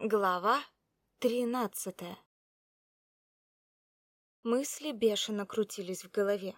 Глава тринадцатая Мысли бешено крутились в голове.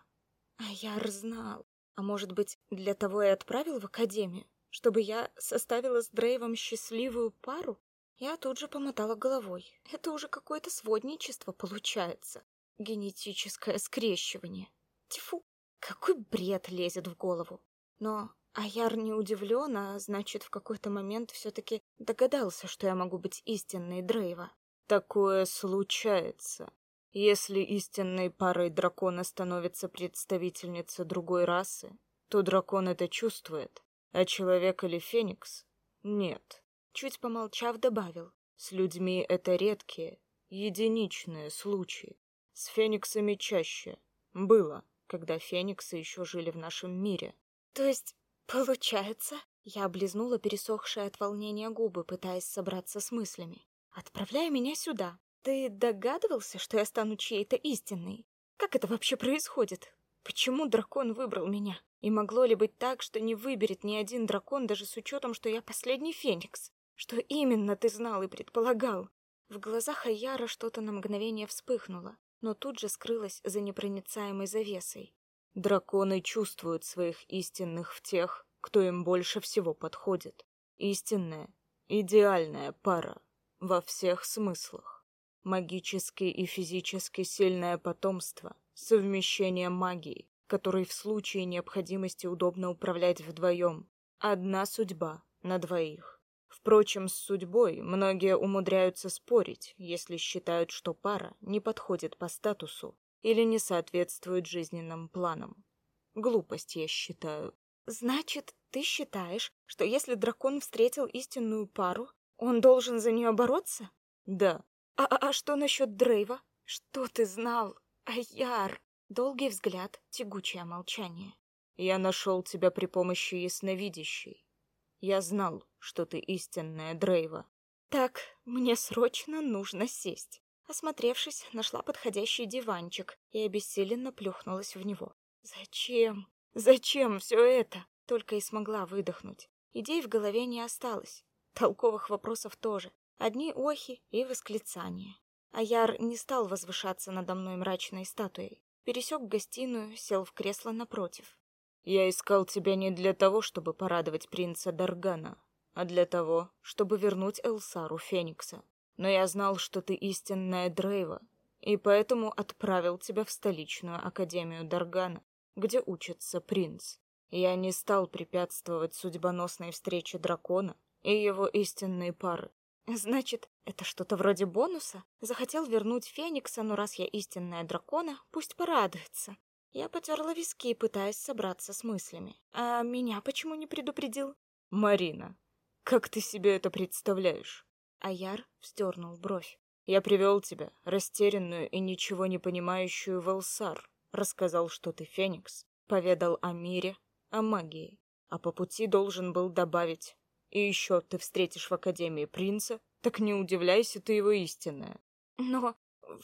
А я знал. А может быть, для того и отправил в академию? Чтобы я составила с Дрейвом счастливую пару? Я тут же помотала головой. Это уже какое-то сводничество получается. Генетическое скрещивание. Тьфу, какой бред лезет в голову. Но Аяр не удивлен, а значит, в какой-то момент все-таки догадался, что я могу быть истинной Дрейва. Такое случается. Если истинной парой дракона становится представительница другой расы, то дракон это чувствует, а человек или феникс — нет. Чуть помолчав, добавил. С людьми это редкие, единичные случаи. С фениксами чаще. Было, когда фениксы еще жили в нашем мире. То есть Получается, я облизнула пересохшие от волнения губы, пытаясь собраться с мыслями. Отправляя меня сюда. Ты догадывался, что я стану чьей-то истинной? Как это вообще происходит? Почему дракон выбрал меня? И могло ли быть так, что не выберет ни один дракон, даже с учетом, что я последний феникс? Что именно ты знал и предполагал? В глазах Аяра что-то на мгновение вспыхнуло, но тут же скрылось за непроницаемой завесой. Драконы чувствуют своих истинных в тех, кто им больше всего подходит. Истинная, идеальная пара во всех смыслах. Магически и физически сильное потомство, совмещение магии, которой в случае необходимости удобно управлять вдвоем. Одна судьба на двоих. Впрочем, с судьбой многие умудряются спорить, если считают, что пара не подходит по статусу или не соответствует жизненным планам. Глупость, я считаю. Значит, ты считаешь, что если дракон встретил истинную пару, он должен за нее бороться? Да. А, а, а что насчет Дрейва? Что ты знал? Аяр. Долгий взгляд, тягучее молчание. Я нашел тебя при помощи ясновидящей. Я знал, что ты истинная Дрейва. Так, мне срочно нужно сесть. Осмотревшись, нашла подходящий диванчик и обессиленно плюхнулась в него. Зачем? Зачем все это? Только и смогла выдохнуть. Идей в голове не осталось. Толковых вопросов тоже. Одни охи и восклицания. Аяр не стал возвышаться надо мной мрачной статуей. Пересек гостиную, сел в кресло напротив. «Я искал тебя не для того, чтобы порадовать принца Даргана, а для того, чтобы вернуть Элсару Феникса но я знал, что ты истинная Дрейва, и поэтому отправил тебя в столичную академию Даргана, где учится принц. Я не стал препятствовать судьбоносной встрече дракона и его истинной пары. Значит, это что-то вроде бонуса? Захотел вернуть Феникса, но раз я истинная дракона, пусть порадуется. Я потерла виски, пытаясь собраться с мыслями. А меня почему не предупредил? Марина, как ты себе это представляешь? Аяр вздернул бровь. «Я привел тебя, растерянную и ничего не понимающую в. Рассказал, что ты Феникс. Поведал о мире, о магии. А по пути должен был добавить. И еще ты встретишь в Академии принца, так не удивляйся, ты его истинная». «Но,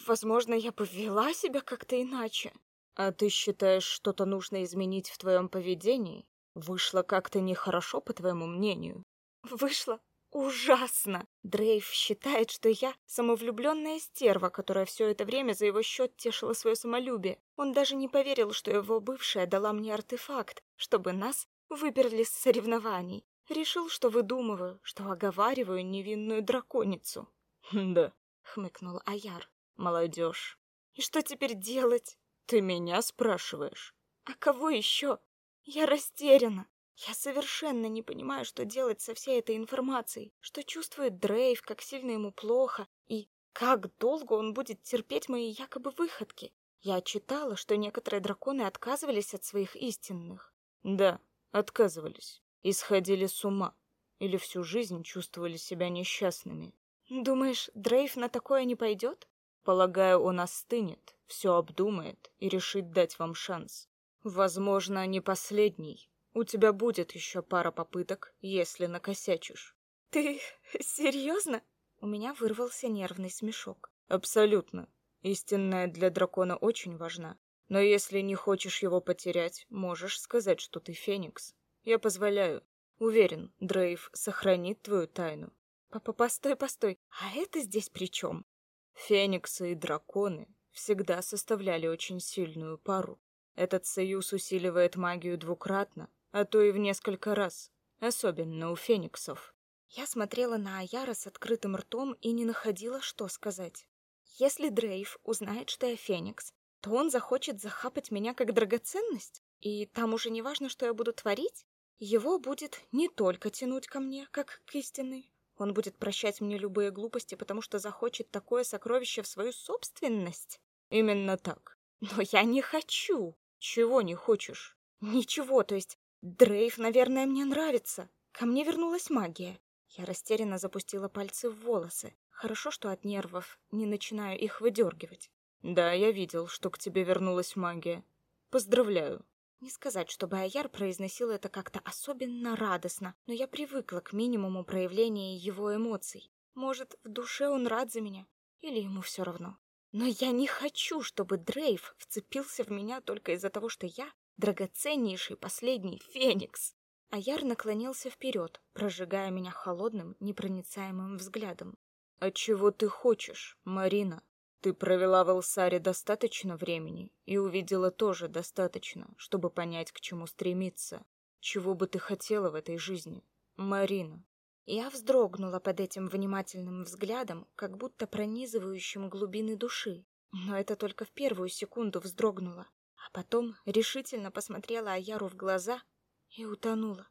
возможно, я повела себя как-то иначе». «А ты считаешь, что-то нужно изменить в твоем поведении? Вышло как-то нехорошо, по твоему мнению?» «Вышло Ужасно! Дрейв считает, что я самовлюбленная стерва, которая все это время за его счет тешила свое самолюбие. Он даже не поверил, что его бывшая дала мне артефакт, чтобы нас выперли с соревнований. Решил, что выдумываю, что оговариваю невинную драконицу. «Да», — хмыкнул Аяр. «Молодежь». «И что теперь делать?» «Ты меня спрашиваешь?» «А кого еще?» «Я растеряна. Я совершенно не понимаю, что делать со всей этой информацией, что чувствует Дрейв, как сильно ему плохо, и как долго он будет терпеть мои якобы выходки. Я читала, что некоторые драконы отказывались от своих истинных. Да, отказывались. И сходили с ума. Или всю жизнь чувствовали себя несчастными. Думаешь, Дрейв на такое не пойдет? Полагаю, он остынет, все обдумает и решит дать вам шанс. Возможно, не последний, у тебя будет еще пара попыток, если накосячишь. Ты серьезно? У меня вырвался нервный смешок. Абсолютно. Истинная для дракона очень важна. Но если не хочешь его потерять, можешь сказать, что ты Феникс. Я позволяю. Уверен, Дрейв сохранит твою тайну. Папа, постой, постой. А это здесь при чем? Фениксы и драконы всегда составляли очень сильную пару. Этот союз усиливает магию двукратно, а то и в несколько раз, особенно у фениксов. Я смотрела на Аяра с открытым ртом и не находила, что сказать. Если Дрейв узнает, что я феникс, то он захочет захапать меня как драгоценность, и там уже не важно, что я буду творить. Его будет не только тянуть ко мне, как к истинной. Он будет прощать мне любые глупости, потому что захочет такое сокровище в свою собственность. Именно так. Но я не хочу. Чего не хочешь? Ничего, то есть Дрейв, наверное, мне нравится. Ко мне вернулась магия. Я растерянно запустила пальцы в волосы. Хорошо, что от нервов не начинаю их выдергивать. Да, я видел, что к тебе вернулась магия. Поздравляю. Не сказать, чтобы Аяр произносил это как-то особенно радостно, но я привыкла к минимуму проявления его эмоций. Может, в душе он рад за меня, или ему все равно. Но я не хочу, чтобы Дрейв вцепился в меня только из-за того, что я драгоценнейший последний феникс. Аяр наклонился вперед, прожигая меня холодным, непроницаемым взглядом. «А чего ты хочешь, Марина?» Ты провела в Элсаре достаточно времени и увидела тоже достаточно, чтобы понять, к чему стремиться. Чего бы ты хотела в этой жизни, Марина? Я вздрогнула под этим внимательным взглядом, как будто пронизывающим глубины души. Но это только в первую секунду вздрогнула, а потом решительно посмотрела Аяру в глаза и утонула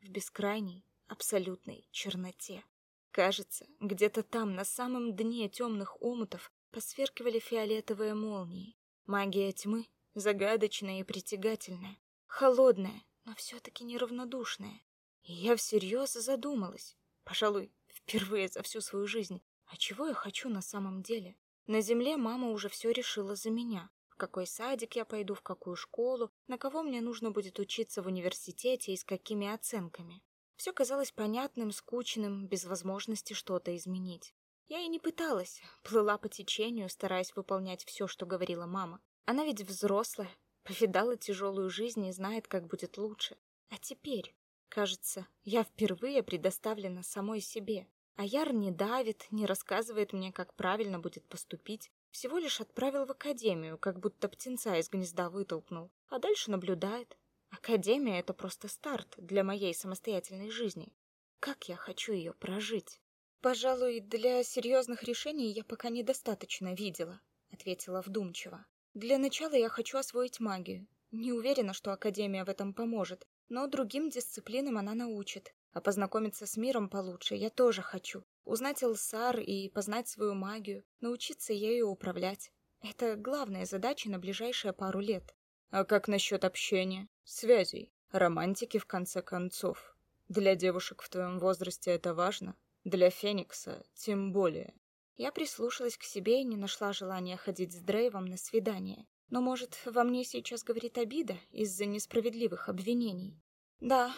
в бескрайней, абсолютной черноте. Кажется, где-то там, на самом дне темных омутов, посверкивали фиолетовые молнии. Магия тьмы, загадочная и притягательная, холодная, но все-таки неравнодушная. И я всерьез задумалась, пожалуй, впервые за всю свою жизнь, а чего я хочу на самом деле? На земле мама уже все решила за меня. Какой садик я пойду, в какую школу, на кого мне нужно будет учиться в университете и с какими оценками. Все казалось понятным, скучным, без возможности что-то изменить. Я и не пыталась, плыла по течению, стараясь выполнять все, что говорила мама. Она ведь взрослая, повидала тяжелую жизнь и знает, как будет лучше. А теперь, кажется, я впервые предоставлена самой себе. А Яр не давит, не рассказывает мне, как правильно будет поступить. Всего лишь отправил в академию, как будто птенца из гнезда вытолкнул. А дальше наблюдает. Академия — это просто старт для моей самостоятельной жизни. Как я хочу ее прожить. Пожалуй, для серьезных решений я пока недостаточно видела, ответила вдумчиво. Для начала я хочу освоить магию. Не уверена, что академия в этом поможет, но другим дисциплинам она научит. А познакомиться с миром получше я тоже хочу. Узнать Элсар и познать свою магию, научиться ею управлять. Это главная задача на ближайшие пару лет. А как насчет общения, связей, романтики в конце концов? Для девушек в твоем возрасте это важно? Для Феникса тем более. Я прислушалась к себе и не нашла желания ходить с Дрейвом на свидание. Но, может, во мне сейчас говорит обида из-за несправедливых обвинений? Да,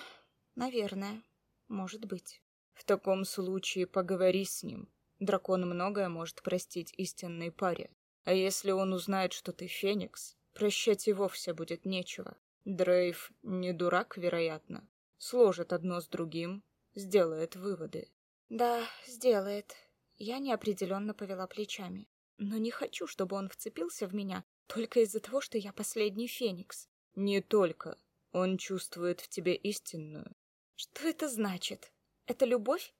наверное, может быть. В таком случае поговори с ним. Дракон многое может простить истинной паре. А если он узнает, что ты Феникс, прощать и вовсе будет нечего. Дрейв не дурак, вероятно. Сложит одно с другим, сделает выводы. Да, сделает. Я неопределенно повела плечами. Но не хочу, чтобы он вцепился в меня только из-за того, что я последний феникс. Не только. Он чувствует в тебе истинную. Что это значит? Это любовь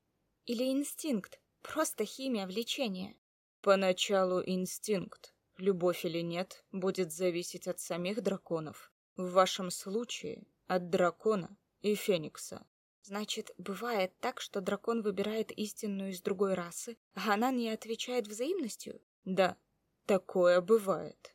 или инстинкт? Просто химия влечения. Поначалу инстинкт. Любовь или нет, будет зависеть от самих драконов. В вашем случае от дракона и феникса. Значит, бывает так, что дракон выбирает истинную из другой расы, а она не отвечает взаимностью? Да, такое бывает.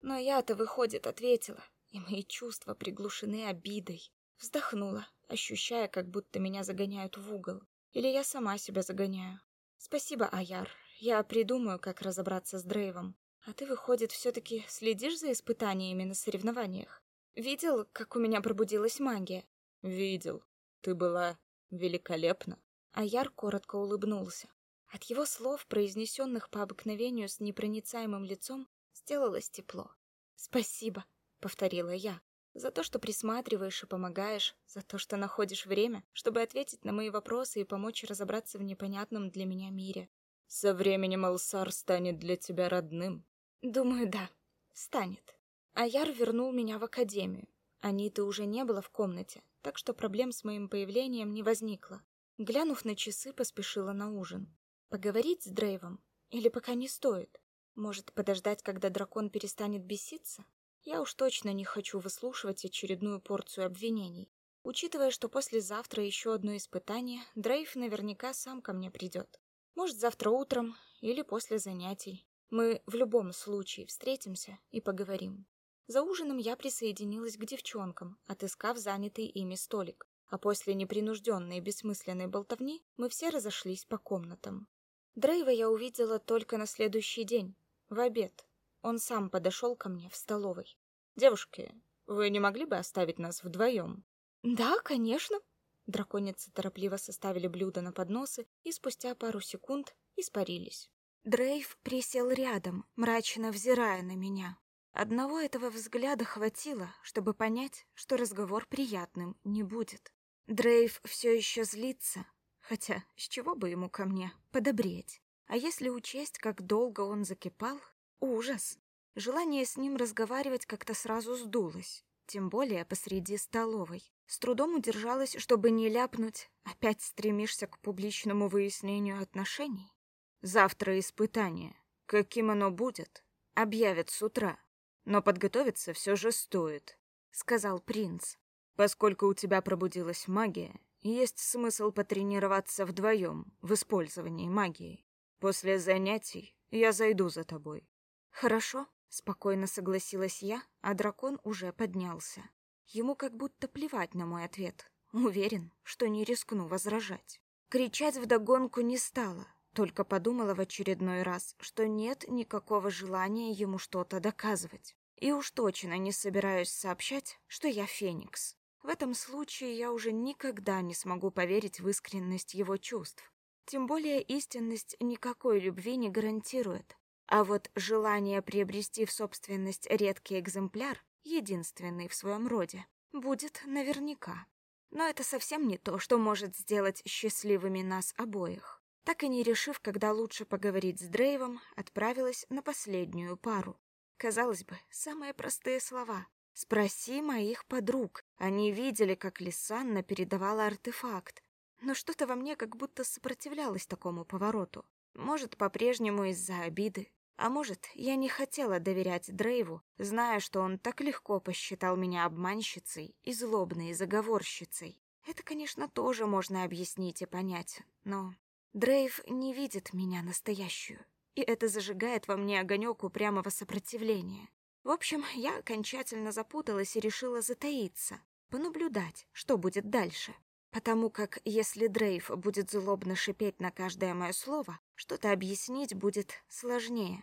Но я-то, выходит, ответила, и мои чувства приглушены обидой. Вздохнула, ощущая, как будто меня загоняют в угол. Или я сама себя загоняю. Спасибо, Аяр. Я придумаю, как разобраться с Дрейвом. А ты, выходит, все-таки следишь за испытаниями на соревнованиях? Видел, как у меня пробудилась магия? Видел. Ты была великолепна. Аяр коротко улыбнулся. От его слов, произнесенных по обыкновению с непроницаемым лицом, сделалось тепло. «Спасибо», — повторила я. За то, что присматриваешь и помогаешь, за то, что находишь время, чтобы ответить на мои вопросы и помочь разобраться в непонятном для меня мире. Со временем Алсар станет для тебя родным. Думаю, да, станет. Аяр вернул меня в академию. Аниты уже не было в комнате, так что проблем с моим появлением не возникло. Глянув на часы, поспешила на ужин. Поговорить с Дрейвом? Или пока не стоит? Может, подождать, когда дракон перестанет беситься? Я уж точно не хочу выслушивать очередную порцию обвинений. Учитывая, что послезавтра еще одно испытание, Дрейв наверняка сам ко мне придет. Может, завтра утром или после занятий. Мы в любом случае встретимся и поговорим. За ужином я присоединилась к девчонкам, отыскав занятый ими столик. А после непринужденной и бессмысленной болтовни мы все разошлись по комнатам. Дрейва я увидела только на следующий день, в обед. Он сам подошел ко мне в столовой. «Девушки, вы не могли бы оставить нас вдвоем?» «Да, конечно». Драконицы торопливо составили блюда на подносы и спустя пару секунд испарились. Дрейв присел рядом, мрачно взирая на меня. Одного этого взгляда хватило, чтобы понять, что разговор приятным не будет. Дрейв все еще злится, хотя с чего бы ему ко мне подобреть? А если учесть, как долго он закипал, ужас. Желание с ним разговаривать как-то сразу сдулось, тем более посреди столовой. С трудом удержалась, чтобы не ляпнуть, опять стремишься к публичному выяснению отношений. Завтра испытание. Каким оно будет, объявят с утра. Но подготовиться все же стоит, сказал принц. Поскольку у тебя пробудилась магия, есть смысл потренироваться вдвоем в использовании магии. После занятий я зайду за тобой. Хорошо, спокойно согласилась я, а дракон уже поднялся. Ему как будто плевать на мой ответ. Уверен, что не рискну возражать. Кричать вдогонку не стала, только подумала в очередной раз, что нет никакого желания ему что-то доказывать. И уж точно не собираюсь сообщать, что я Феникс. В этом случае я уже никогда не смогу поверить в искренность его чувств. Тем более истинность никакой любви не гарантирует. А вот желание приобрести в собственность редкий экземпляр, единственный в своем роде, будет наверняка. Но это совсем не то, что может сделать счастливыми нас обоих. Так и не решив, когда лучше поговорить с Дрейвом, отправилась на последнюю пару. Казалось бы, самые простые слова. «Спроси моих подруг». Они видели, как Лисанна передавала артефакт, но что-то во мне как будто сопротивлялось такому повороту. Может, по-прежнему из-за обиды. А может, я не хотела доверять Дрейву, зная, что он так легко посчитал меня обманщицей и злобной заговорщицей. Это, конечно, тоже можно объяснить и понять, но... Дрейв не видит меня настоящую, и это зажигает во мне огонек упрямого сопротивления. В общем, я окончательно запуталась и решила затаиться, понаблюдать, что будет дальше. Потому как если Дрейв будет злобно шипеть на каждое мое слово, что-то объяснить будет сложнее.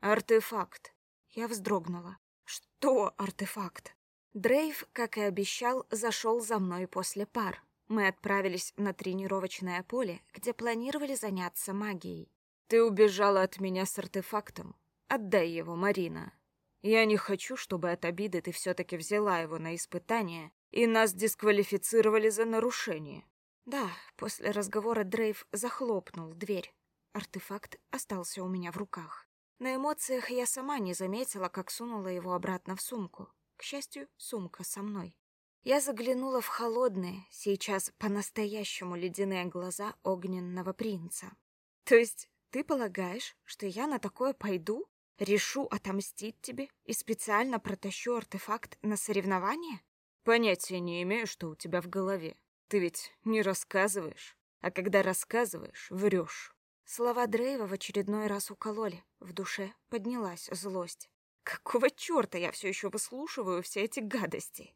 Артефакт. Я вздрогнула. Что артефакт? Дрейв, как и обещал, зашел за мной после пар. Мы отправились на тренировочное поле, где планировали заняться магией. Ты убежала от меня с артефактом. Отдай его, Марина. Я не хочу, чтобы от обиды ты все-таки взяла его на испытание и нас дисквалифицировали за нарушение. Да, после разговора Дрейв захлопнул дверь. Артефакт остался у меня в руках. На эмоциях я сама не заметила, как сунула его обратно в сумку. К счастью, сумка со мной. Я заглянула в холодные, сейчас по-настоящему ледяные глаза огненного принца. То есть ты полагаешь, что я на такое пойду? Решу отомстить тебе и специально протащу артефакт на соревнование? Понятия не имею, что у тебя в голове. Ты ведь не рассказываешь, а когда рассказываешь, врешь. Слова Дрейва в очередной раз укололи. В душе поднялась злость. Какого черта я все еще выслушиваю все эти гадости?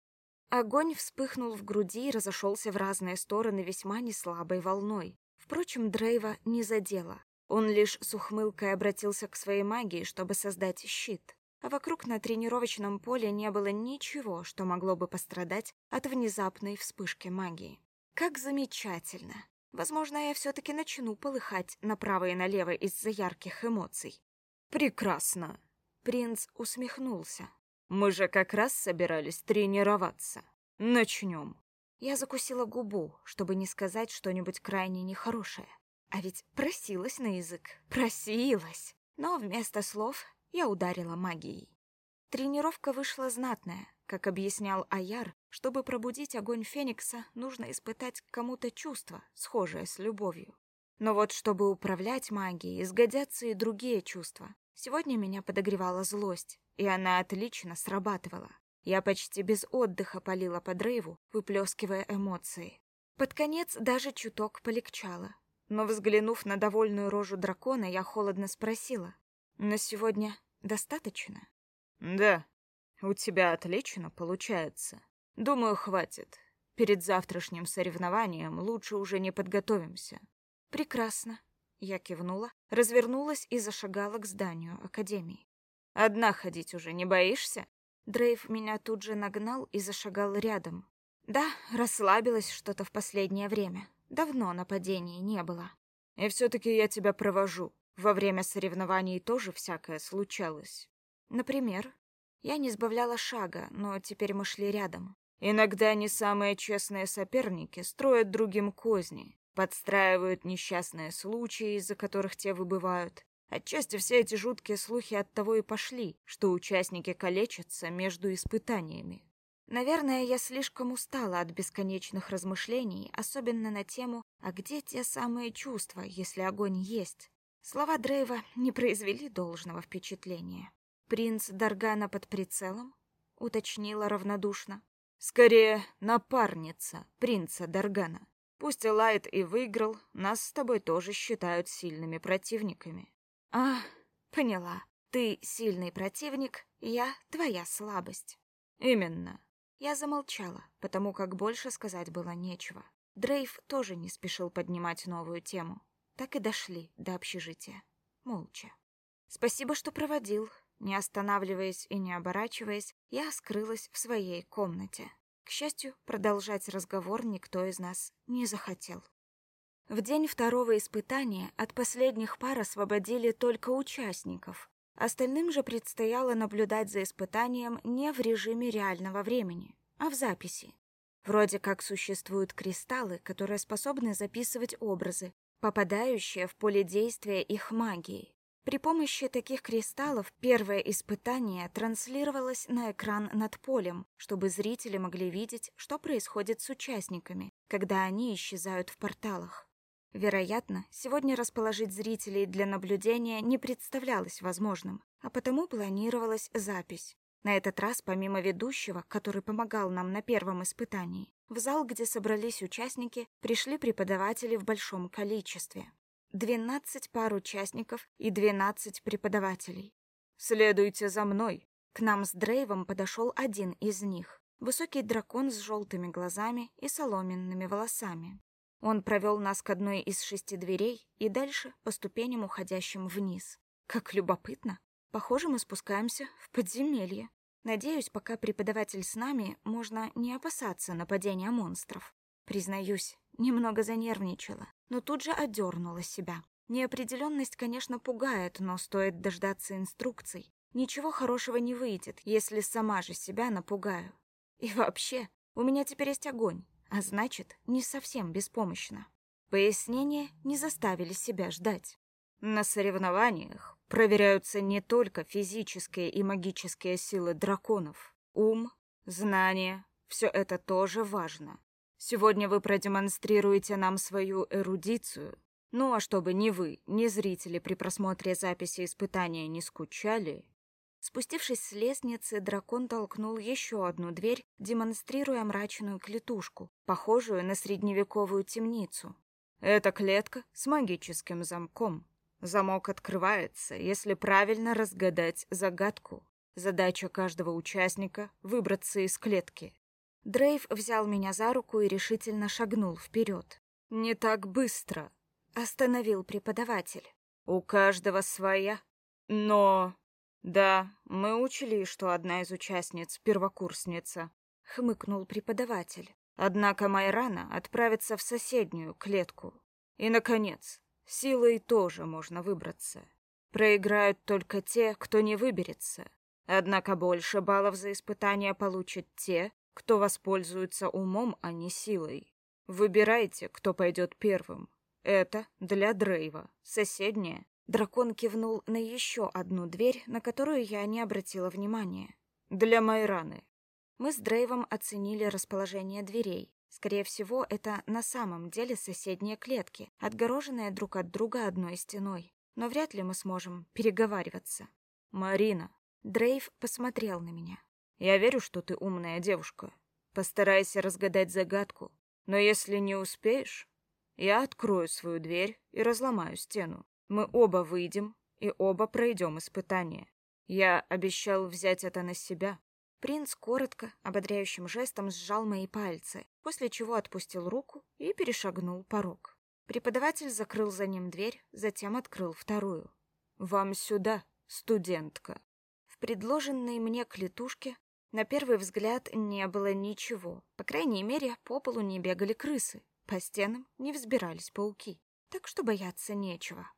Огонь вспыхнул в груди и разошелся в разные стороны весьма неслабой волной. Впрочем, Дрейва не задело. Он лишь с ухмылкой обратился к своей магии, чтобы создать щит а вокруг на тренировочном поле не было ничего, что могло бы пострадать от внезапной вспышки магии. Как замечательно! Возможно, я все-таки начну полыхать направо и налево из-за ярких эмоций. Прекрасно! Принц усмехнулся. Мы же как раз собирались тренироваться. Начнем. Я закусила губу, чтобы не сказать что-нибудь крайне нехорошее. А ведь просилась на язык. Просилась. Но вместо слов я ударила магией. Тренировка вышла знатная. Как объяснял Аяр, чтобы пробудить огонь Феникса, нужно испытать к кому-то чувство, схожее с любовью. Но вот чтобы управлять магией, сгодятся и другие чувства. Сегодня меня подогревала злость, и она отлично срабатывала. Я почти без отдыха полила по дрейву, выплескивая эмоции. Под конец даже чуток полегчало. Но, взглянув на довольную рожу дракона, я холодно спросила. «На сегодня достаточно?» «Да, у тебя отлично получается. Думаю, хватит. Перед завтрашним соревнованием лучше уже не подготовимся». «Прекрасно». Я кивнула, развернулась и зашагала к зданию Академии. «Одна ходить уже не боишься?» Дрейв меня тут же нагнал и зашагал рядом. Да, расслабилась что-то в последнее время. Давно нападений не было. И все-таки я тебя провожу. Во время соревнований тоже всякое случалось. Например, я не сбавляла шага, но теперь мы шли рядом. Иногда не самые честные соперники строят другим козни, подстраивают несчастные случаи, из-за которых те выбывают, Отчасти все эти жуткие слухи от того и пошли, что участники калечатся между испытаниями. Наверное, я слишком устала от бесконечных размышлений, особенно на тему «А где те самые чувства, если огонь есть?». Слова Дрейва не произвели должного впечатления. «Принц Даргана под прицелом?» — уточнила равнодушно. «Скорее, напарница принца Даргана. Пусть Элайт и выиграл, нас с тобой тоже считают сильными противниками. А, поняла. Ты сильный противник, я твоя слабость. Именно. Я замолчала, потому как больше сказать было нечего. Дрейв тоже не спешил поднимать новую тему. Так и дошли до общежития. Молча. Спасибо, что проводил. Не останавливаясь и не оборачиваясь, я скрылась в своей комнате. К счастью, продолжать разговор никто из нас не захотел. В день второго испытания от последних пар освободили только участников. Остальным же предстояло наблюдать за испытанием не в режиме реального времени, а в записи. Вроде как существуют кристаллы, которые способны записывать образы, попадающие в поле действия их магии. При помощи таких кристаллов первое испытание транслировалось на экран над полем, чтобы зрители могли видеть, что происходит с участниками, когда они исчезают в порталах. Вероятно, сегодня расположить зрителей для наблюдения не представлялось возможным, а потому планировалась запись. На этот раз, помимо ведущего, который помогал нам на первом испытании, в зал, где собрались участники, пришли преподаватели в большом количестве. 12 пар участников и 12 преподавателей. «Следуйте за мной!» К нам с Дрейвом подошел один из них. Высокий дракон с желтыми глазами и соломенными волосами. Он провел нас к одной из шести дверей и дальше по ступеням, уходящим вниз. Как любопытно. Похоже, мы спускаемся в подземелье. Надеюсь, пока преподаватель с нами, можно не опасаться нападения монстров. Признаюсь, немного занервничала, но тут же одернула себя. Неопределенность, конечно, пугает, но стоит дождаться инструкций. Ничего хорошего не выйдет, если сама же себя напугаю. И вообще, у меня теперь есть огонь а значит, не совсем беспомощна. Пояснения не заставили себя ждать. На соревнованиях проверяются не только физические и магические силы драконов. Ум, знания — все это тоже важно. Сегодня вы продемонстрируете нам свою эрудицию. Ну а чтобы ни вы, ни зрители при просмотре записи испытания не скучали, Спустившись с лестницы, дракон толкнул еще одну дверь, демонстрируя мрачную клетушку, похожую на средневековую темницу. «Это клетка с магическим замком. Замок открывается, если правильно разгадать загадку. Задача каждого участника — выбраться из клетки». Дрейв взял меня за руку и решительно шагнул вперед. «Не так быстро», — остановил преподаватель. «У каждого своя, но...» «Да, мы учли, что одна из участниц — первокурсница», — хмыкнул преподаватель. «Однако Майрана отправится в соседнюю клетку. И, наконец, силой тоже можно выбраться. Проиграют только те, кто не выберется. Однако больше баллов за испытание получат те, кто воспользуется умом, а не силой. Выбирайте, кто пойдет первым. Это для Дрейва. Соседняя. Дракон кивнул на еще одну дверь, на которую я не обратила внимания. Для Майраны. Мы с Дрейвом оценили расположение дверей. Скорее всего, это на самом деле соседние клетки, отгороженные друг от друга одной стеной. Но вряд ли мы сможем переговариваться. Марина. Дрейв посмотрел на меня. Я верю, что ты умная девушка. Постарайся разгадать загадку. Но если не успеешь, я открою свою дверь и разломаю стену. Мы оба выйдем и оба пройдем испытание. Я обещал взять это на себя. Принц коротко, ободряющим жестом сжал мои пальцы, после чего отпустил руку и перешагнул порог. Преподаватель закрыл за ним дверь, затем открыл вторую. «Вам сюда, студентка». В предложенной мне клетушке на первый взгляд не было ничего. По крайней мере, по полу не бегали крысы, по стенам не взбирались пауки. Так что бояться нечего.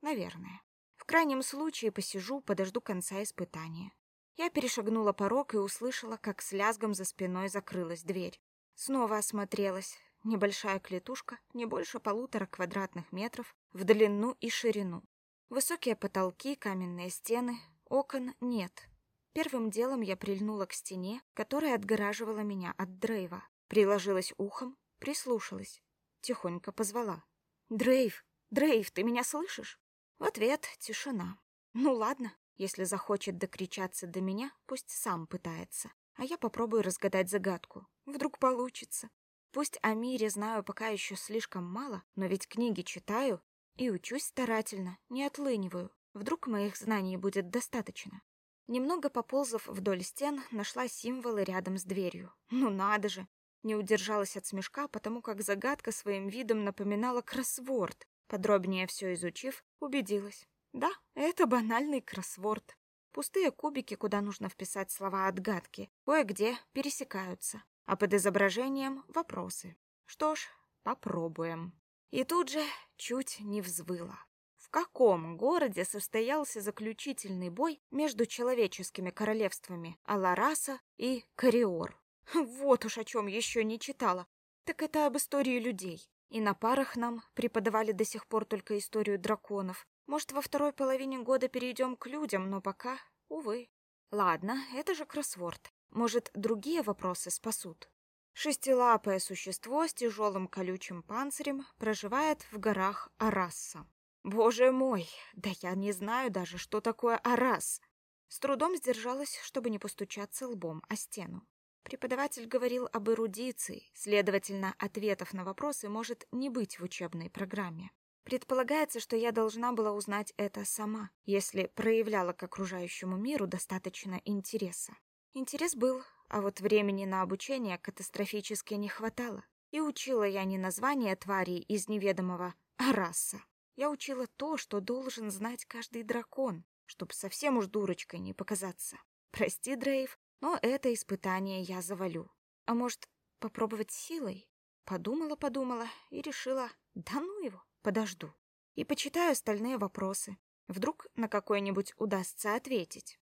Наверное. В крайнем случае посижу, подожду конца испытания. Я перешагнула порог и услышала, как с лязгом за спиной закрылась дверь. Снова осмотрелась. Небольшая клетушка, не больше полутора квадратных метров, в длину и ширину. Высокие потолки, каменные стены, окон нет. Первым делом я прильнула к стене, которая отгораживала меня от Дрейва. Приложилась ухом, прислушалась. Тихонько позвала. «Дрейв! Дрейв, ты меня слышишь?» В ответ тишина. Ну ладно, если захочет докричаться до меня, пусть сам пытается. А я попробую разгадать загадку. Вдруг получится. Пусть о мире знаю пока еще слишком мало, но ведь книги читаю и учусь старательно, не отлыниваю. Вдруг моих знаний будет достаточно. Немного поползав вдоль стен, нашла символы рядом с дверью. Ну надо же! Не удержалась от смешка, потому как загадка своим видом напоминала кроссворд. Подробнее все изучив, убедилась. Да, это банальный кроссворд. Пустые кубики, куда нужно вписать слова отгадки, кое-где пересекаются, а под изображением — вопросы. Что ж, попробуем. И тут же чуть не взвыла. В каком городе состоялся заключительный бой между человеческими королевствами Алараса и Кариор? Вот уж о чем еще не читала. Так это об истории людей. И на парах нам преподавали до сих пор только историю драконов. Может, во второй половине года перейдем к людям, но пока, увы. Ладно, это же кроссворд. Может, другие вопросы спасут. Шестилапое существо с тяжелым колючим панцирем проживает в горах Арасса. Боже мой, да я не знаю даже, что такое Арас. С трудом сдержалась, чтобы не постучаться лбом о стену. Преподаватель говорил об эрудиции, следовательно, ответов на вопросы может не быть в учебной программе. Предполагается, что я должна была узнать это сама, если проявляла к окружающему миру достаточно интереса. Интерес был, а вот времени на обучение катастрофически не хватало. И учила я не название тварей из неведомого, а раса. Я учила то, что должен знать каждый дракон, чтобы совсем уж дурочкой не показаться. Прости, Дрейв, но это испытание я завалю. А может, попробовать силой? Подумала-подумала и решила, да ну его, подожду. И почитаю остальные вопросы. Вдруг на какой-нибудь удастся ответить.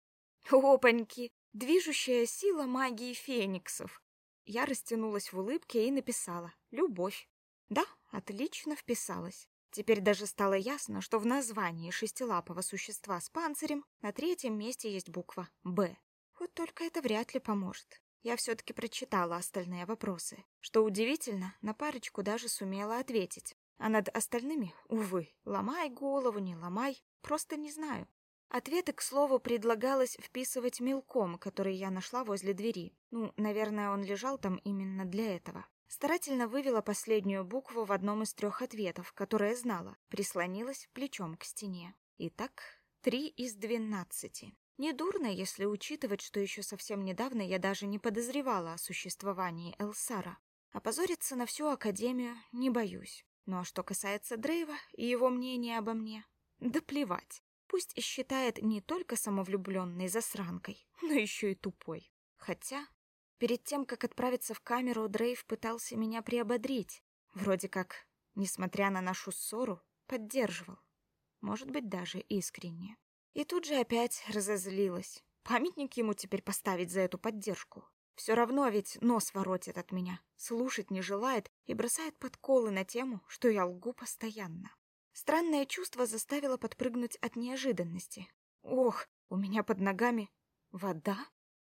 Опаньки! Движущая сила магии фениксов. Я растянулась в улыбке и написала «Любовь». Да, отлично вписалась. Теперь даже стало ясно, что в названии шестилапого существа с панцирем на третьем месте есть буква «Б». Вот только это вряд ли поможет. Я все-таки прочитала остальные вопросы. Что удивительно, на парочку даже сумела ответить. А над остальными, увы, ломай голову, не ломай, просто не знаю. Ответы, к слову, предлагалось вписывать мелком, который я нашла возле двери. Ну, наверное, он лежал там именно для этого. Старательно вывела последнюю букву в одном из трех ответов, которые знала, прислонилась плечом к стене. Итак, три из двенадцати. Недурно, если учитывать, что еще совсем недавно я даже не подозревала о существовании Элсара. Опозориться на всю Академию не боюсь. Ну а что касается Дрейва и его мнения обо мне, да плевать. Пусть считает не только самовлюбленной засранкой, но еще и тупой. Хотя, перед тем, как отправиться в камеру, Дрейв пытался меня приободрить. Вроде как, несмотря на нашу ссору, поддерживал. Может быть, даже искренне. И тут же опять разозлилась. Памятник ему теперь поставить за эту поддержку. Все равно ведь нос воротит от меня, слушать не желает и бросает подколы на тему, что я лгу постоянно. Странное чувство заставило подпрыгнуть от неожиданности. Ох, у меня под ногами вода.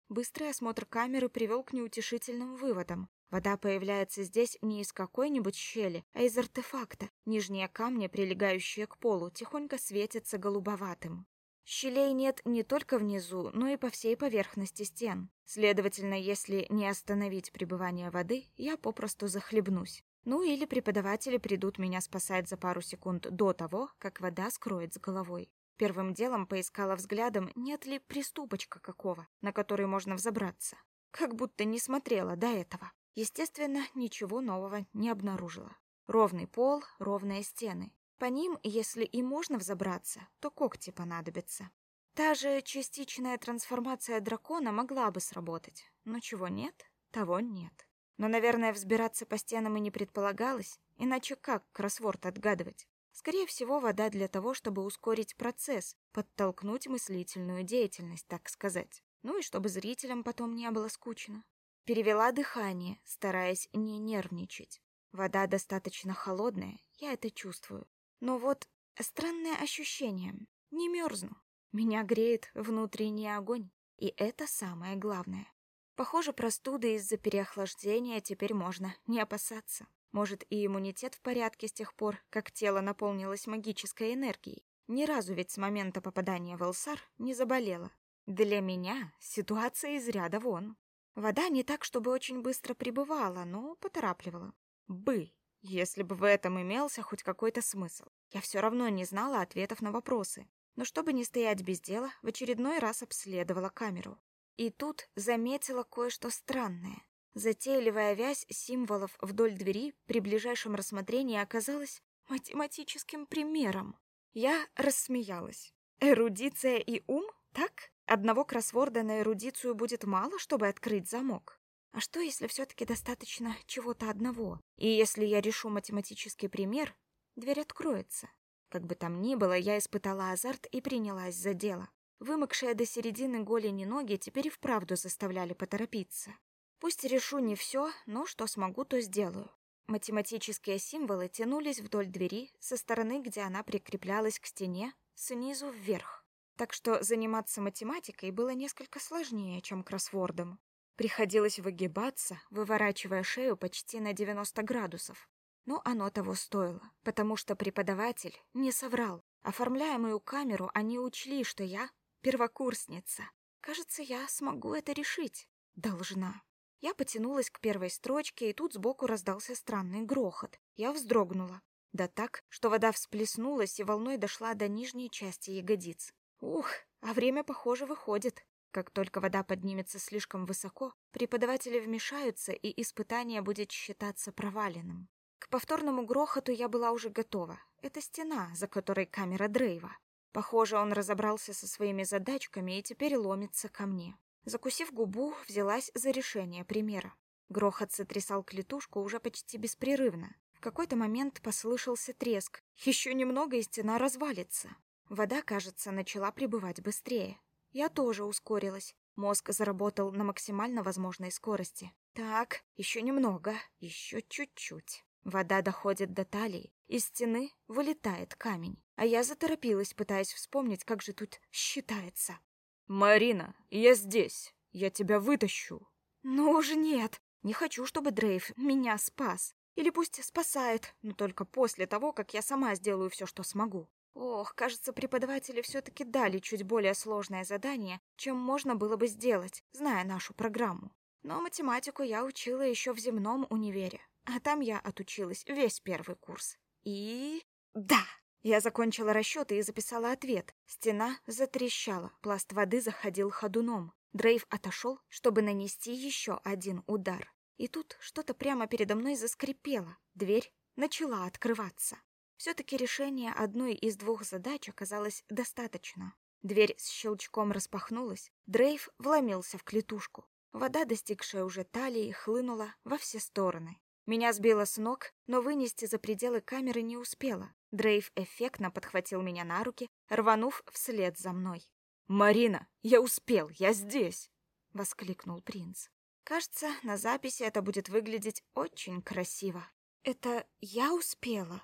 Быстрый осмотр камеры привел к неутешительным выводам. Вода появляется здесь не из какой-нибудь щели, а из артефакта. Нижние камни, прилегающие к полу, тихонько светятся голубоватым. Щелей нет не только внизу, но и по всей поверхности стен. Следовательно, если не остановить пребывание воды, я попросту захлебнусь. Ну или преподаватели придут меня спасать за пару секунд до того, как вода скроет с головой. Первым делом поискала взглядом, нет ли приступочка какого, на который можно взобраться. Как будто не смотрела до этого. Естественно, ничего нового не обнаружила. Ровный пол, ровные стены. По ним, если и можно взобраться, то когти понадобятся. Та же частичная трансформация дракона могла бы сработать, но чего нет, того нет. Но, наверное, взбираться по стенам и не предполагалось, иначе как кроссворд отгадывать? Скорее всего, вода для того, чтобы ускорить процесс, подтолкнуть мыслительную деятельность, так сказать. Ну и чтобы зрителям потом не было скучно. Перевела дыхание, стараясь не нервничать. Вода достаточно холодная, я это чувствую. Но вот странное ощущение. Не мерзну. Меня греет внутренний огонь. И это самое главное. Похоже, простуды из-за переохлаждения теперь можно не опасаться. Может, и иммунитет в порядке с тех пор, как тело наполнилось магической энергией. Ни разу ведь с момента попадания в Элсар не заболела. Для меня ситуация из ряда вон. Вода не так, чтобы очень быстро прибывала, но поторапливала. Бы если бы в этом имелся хоть какой-то смысл. Я все равно не знала ответов на вопросы. Но чтобы не стоять без дела, в очередной раз обследовала камеру. И тут заметила кое-что странное. Затейливая вязь символов вдоль двери при ближайшем рассмотрении оказалась математическим примером. Я рассмеялась. Эрудиция и ум? Так? Одного кроссворда на эрудицию будет мало, чтобы открыть замок. А что, если все-таки достаточно чего-то одного? И если я решу математический пример, дверь откроется. Как бы там ни было, я испытала азарт и принялась за дело. Вымокшие до середины голени ноги теперь и вправду заставляли поторопиться. Пусть решу не все, но что смогу, то сделаю. Математические символы тянулись вдоль двери со стороны, где она прикреплялась к стене, снизу вверх. Так что заниматься математикой было несколько сложнее, чем кроссвордом. Приходилось выгибаться, выворачивая шею почти на 90 градусов. Но оно того стоило, потому что преподаватель не соврал. Оформляя мою камеру, они учли, что я первокурсница. Кажется, я смогу это решить. Должна. Я потянулась к первой строчке, и тут сбоку раздался странный грохот. Я вздрогнула. Да так, что вода всплеснулась и волной дошла до нижней части ягодиц. Ух, а время, похоже, выходит. Как только вода поднимется слишком высоко, преподаватели вмешаются, и испытание будет считаться проваленным. К повторному грохоту я была уже готова. Это стена, за которой камера Дрейва. Похоже, он разобрался со своими задачками и теперь ломится ко мне. Закусив губу, взялась за решение примера. Грохот сотрясал клетушку уже почти беспрерывно. В какой-то момент послышался треск. Еще немного, и стена развалится. Вода, кажется, начала прибывать быстрее. Я тоже ускорилась. Мозг заработал на максимально возможной скорости. Так, еще немного, еще чуть-чуть. Вода доходит до талии, из стены вылетает камень. А я заторопилась, пытаясь вспомнить, как же тут считается. «Марина, я здесь. Я тебя вытащу». «Ну уже нет. Не хочу, чтобы Дрейв меня спас. Или пусть спасает, но только после того, как я сама сделаю все, что смогу. Ох, кажется, преподаватели все-таки дали чуть более сложное задание, чем можно было бы сделать, зная нашу программу. Но математику я учила еще в земном универе, а там я отучилась весь первый курс. И... да! Я закончила расчеты и записала ответ. Стена затрещала, пласт воды заходил ходуном. Дрейв отошел, чтобы нанести еще один удар. И тут что-то прямо передо мной заскрипело. Дверь начала открываться. Все-таки решение одной из двух задач оказалось достаточно. Дверь с щелчком распахнулась, Дрейв вломился в клетушку. Вода, достигшая уже талии, хлынула во все стороны. Меня сбило с ног, но вынести за пределы камеры не успела. Дрейв эффектно подхватил меня на руки, рванув вслед за мной. «Марина, я успел, я здесь!» — воскликнул принц. «Кажется, на записи это будет выглядеть очень красиво. Это я успела?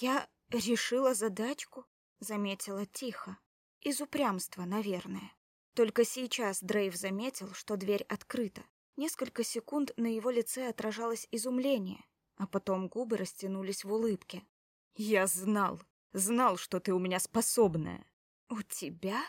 Я решила задачку?» — заметила тихо. Из упрямства, наверное. Только сейчас Дрейв заметил, что дверь открыта. Несколько секунд на его лице отражалось изумление, а потом губы растянулись в улыбке. «Я знал, знал, что ты у меня способная». «У тебя?»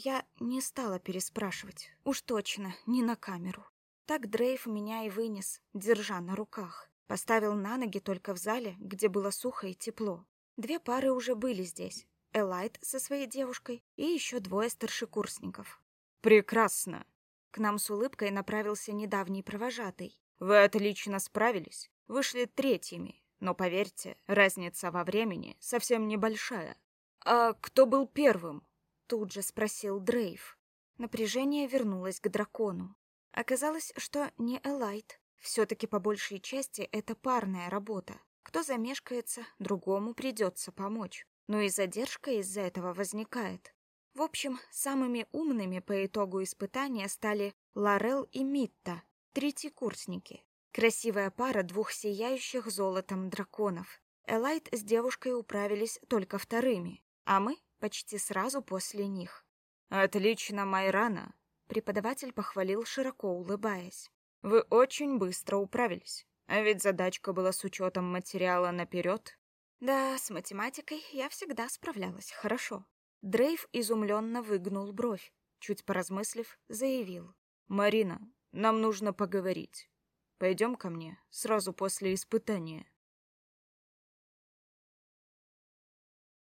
Я не стала переспрашивать. Уж точно, не на камеру. Так Дрейв меня и вынес, держа на руках. Поставил на ноги только в зале, где было сухо и тепло. Две пары уже были здесь. Элайт со своей девушкой и еще двое старшекурсников. «Прекрасно!» К нам с улыбкой направился недавний провожатый. «Вы отлично справились. Вышли третьими. Но поверьте, разница во времени совсем небольшая. А кто был первым?» Тут же спросил Дрейв. Напряжение вернулось к дракону. Оказалось, что не Элайт. Все-таки по большей части это парная работа. Кто замешкается, другому придется помочь. Но и задержка из-за этого возникает. В общем, самыми умными по итогу испытания стали Лорел и Митта, третьекурсники. Красивая пара двух сияющих золотом драконов. Элайт с девушкой управились только вторыми, а мы почти сразу после них. «Отлично, Майрана!» Преподаватель похвалил, широко улыбаясь. «Вы очень быстро управились. А ведь задачка была с учетом материала наперед». «Да, с математикой я всегда справлялась хорошо. Дрейв изумленно выгнул бровь, чуть поразмыслив, заявил. «Марина, нам нужно поговорить. Пойдем ко мне, сразу после испытания».